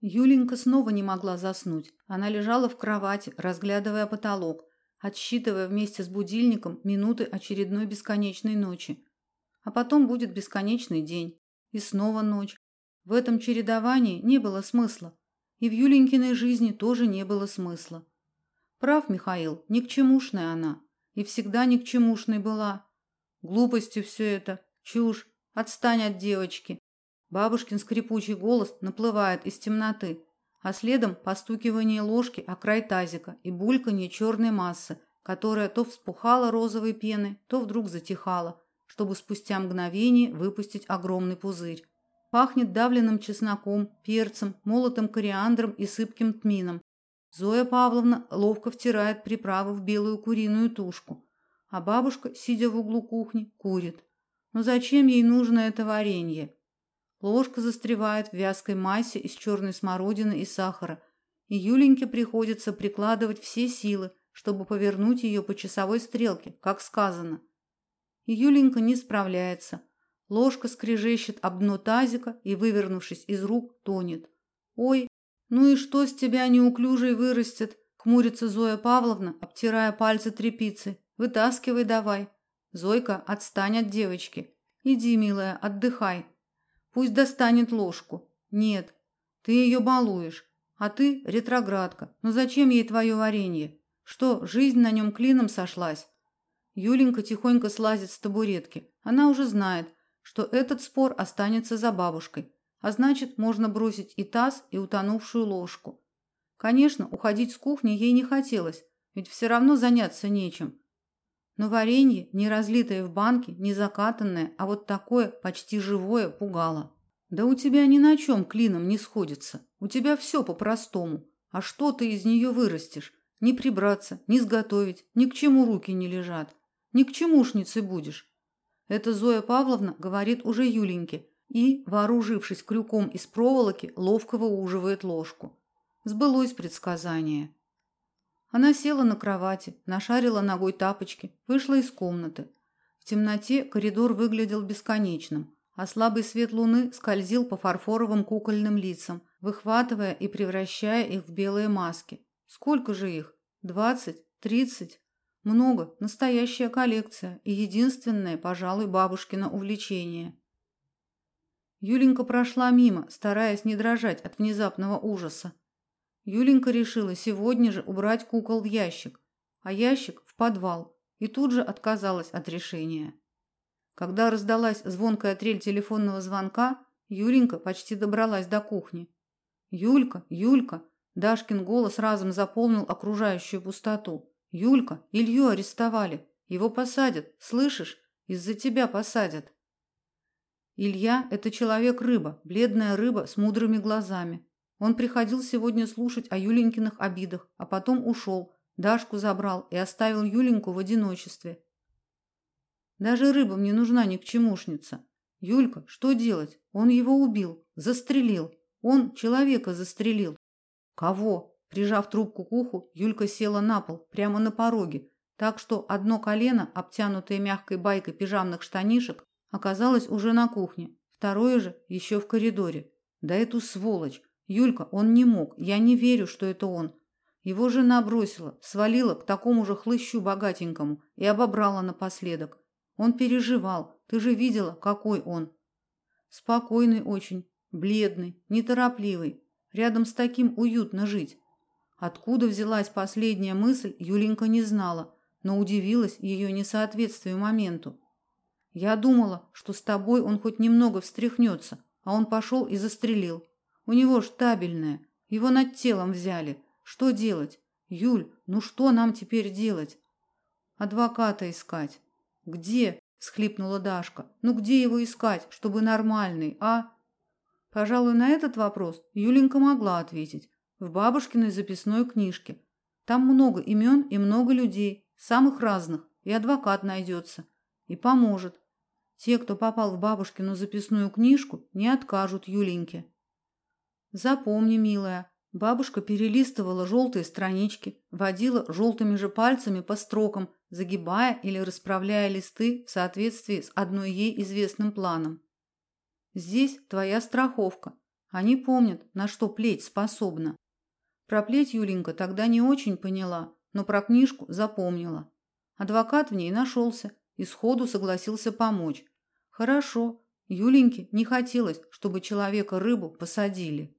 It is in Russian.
Юленька снова не могла заснуть. Она лежала в кровати, разглядывая потолок, отсчитывая вместе с будильником минуты очередной бесконечной ночи. А потом будет бесконечный день. И снова ночь. В этом чередовании не было смысла. И в Юленькиной жизни тоже не было смысла. Прав Михаил, ни к чемушная она. И всегда ни к чемушной была. Глупости все это, чушь. Отстань от девочки. Бабушкин скрипучий голос наплывает из темноты, а следом постукивание ложки о край тазика и бульканье черной массы, которая то вспухала розовой пеной, то вдруг затихала, чтобы спустя мгновение выпустить огромный пузырь. Пахнет давленным чесноком, перцем, молотым кориандром и сыпким тмином. Зоя Павловна ловко втирает приправы в белую куриную тушку, а бабушка, сидя в углу кухни, курит. Но зачем ей нужно это варенье? Ложка застревает в вязкой массе из черной смородины и сахара, и Юленьке приходится прикладывать все силы, чтобы повернуть ее по часовой стрелке, как сказано. Юленька не справляется. Ложка скрежещет об дно тазика и, вывернувшись из рук, тонет. «Ой, ну и что с тебя неуклюжей вырастет?» – хмурится Зоя Павловна, обтирая пальцы тряпицей. «Вытаскивай давай». «Зойка, отстань от девочки. Иди, милая, отдыхай». Пусть достанет ложку. Нет, ты ее балуешь. А ты ретроградка. Но зачем ей твое варенье? Что, жизнь на нем клином сошлась? Юленька тихонько слазит с табуретки. Она уже знает, что этот спор останется за бабушкой. А значит, можно бросить и таз, и утонувшую ложку. Конечно, уходить с кухни ей не хотелось, ведь все равно заняться нечем. Но варенье, не разлитое в банке, не закатанное, а вот такое, почти живое, пугало. Да у тебя ни на чем клином не сходится. У тебя все по-простому. А что ты из нее вырастешь? Ни прибраться, ни сготовить, ни к чему руки не лежат. Ни к чемушнице будешь. Это Зоя Павловна говорит уже Юленьке и, вооружившись крюком из проволоки, ловко выуживает ложку. Сбылось предсказание. Она села на кровати, нашарила ногой тапочки, вышла из комнаты. В темноте коридор выглядел бесконечным, а слабый свет луны скользил по фарфоровым кукольным лицам, выхватывая и превращая их в белые маски. Сколько же их? Двадцать? Тридцать? Много. Настоящая коллекция и единственное, пожалуй, бабушкино увлечение. Юленька прошла мимо, стараясь не дрожать от внезапного ужаса. Юленька решила сегодня же убрать кукол в ящик, а ящик в подвал, и тут же отказалась от решения. Когда раздалась звонкая трель телефонного звонка, Юленька почти добралась до кухни. Юлька, Юлька, Дашкин голос разом заполнил окружающую пустоту. Юлька, Илью арестовали. Его посадят, слышишь? Из-за тебя посадят. Илья это человек-рыба, бледная рыба с мудрыми глазами. Он приходил сегодня слушать о Юленькиных обидах, а потом ушел, Дашку забрал и оставил Юленьку в одиночестве. Даже рыба мне нужна не к чемушница. Юлька, что делать? Он его убил, застрелил. Он человека застрелил. Кого? Прижав трубку к уху, Юлька села на пол, прямо на пороге, так что одно колено, обтянутое мягкой байкой пижамных штанишек, оказалось уже на кухне, второе же еще в коридоре. Да эту сволочь! Юлька, он не мог. Я не верю, что это он. Его жена бросила, свалила к такому же хлыщу богатенькому и обобрала напоследок. Он переживал. Ты же видела, какой он. Спокойный очень, бледный, неторопливый. Рядом с таким уютно жить. Откуда взялась последняя мысль, Юленька не знала, но удивилась ее несоответствию моменту. Я думала, что с тобой он хоть немного встряхнется, а он пошел и застрелил. У него штабельное. Его над телом взяли. Что делать? Юль, ну что нам теперь делать? Адвоката искать. Где? всхлипнула Дашка. Ну где его искать, чтобы нормальный, а? Пожалуй, на этот вопрос Юленька могла ответить. В бабушкиной записной книжке. Там много имен и много людей, самых разных, и адвокат найдется. И поможет. Те, кто попал в бабушкину записную книжку, не откажут Юленьке. Запомни, милая, бабушка перелистывала желтые странички, водила желтыми же пальцами по строкам, загибая или расправляя листы в соответствии с одной ей известным планом. Здесь твоя страховка. Они помнят, на что плеть способна. Про плеть Юленька тогда не очень поняла, но про книжку запомнила. Адвокат в ней нашелся и сходу согласился помочь. Хорошо, Юленьке не хотелось, чтобы человека рыбу посадили.